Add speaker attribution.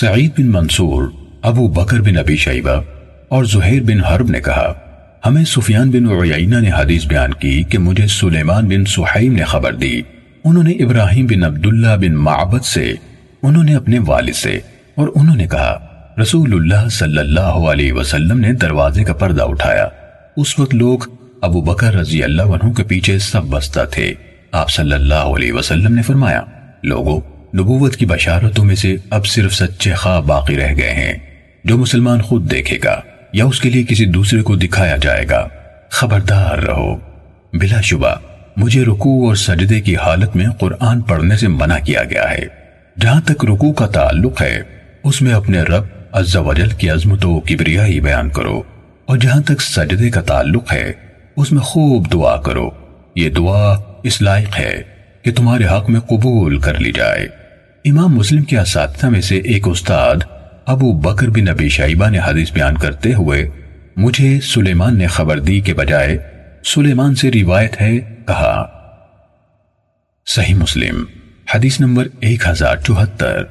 Speaker 1: سعید بن منصور، ابو بکر بن ابی شیبہ اور زہیر بن حرب نے کہا، ہمیں سفیان بن عیینہ نے حدیث بیان کی کہ مجھے سلیمان بن سحیم نے خبر دی۔ انہوں نے ابراہیم بن عبداللہ بن معبد سے، انہوں نے اپنے والد سے اور انہوں نے کہا، رسول اللہ صلی اللہ علیہ وسلم نے دروازے کا پردہ اٹھایا۔ اس وقت لوگ ابو بکر رضی اللہ عنہ کے پیچھے سب بستہ تھے۔ آپ صلی اللہ علیہ وسلم نے فرمایا لوگوں نبوت کی بشارتوں میں سے اب صرف سچے خواب باقی رہ گئے ہیں۔ جو مسلمان خود دیکھے گا یا اس کے لیے کسی دوسرے کو دکھایا جائے گا، خبردار رہو۔ بلا شبہ، مجھے رکوع اور سجدے کی حالت میں قرآن پڑھنے سے منع کیا گیا ہے۔ جہاں تک رکوع کا تعلق ہے، اس میں اپنے رب، عز و جل کی عظمت و کبریائی بیان کرو۔ اور جہاں تک سجدے کا تعلق ہے، اس میں خوب دعا کرو۔ یہ دعا اس لائق ہے کہ تمہارے حق میں قبول کر لی جائے۔ امام مسلم کے اساتذہ میں سے ایک استاد ابو بکر بن نبی شائبہ نے حدیث بیان کرتے ہوئے مجھے سلیمان نے خبر دی کے بجائے سلیمان سے روایت ہے کہا۔ صحیح مسلم، حدیث نمبر ایک ہزار چوہتر۔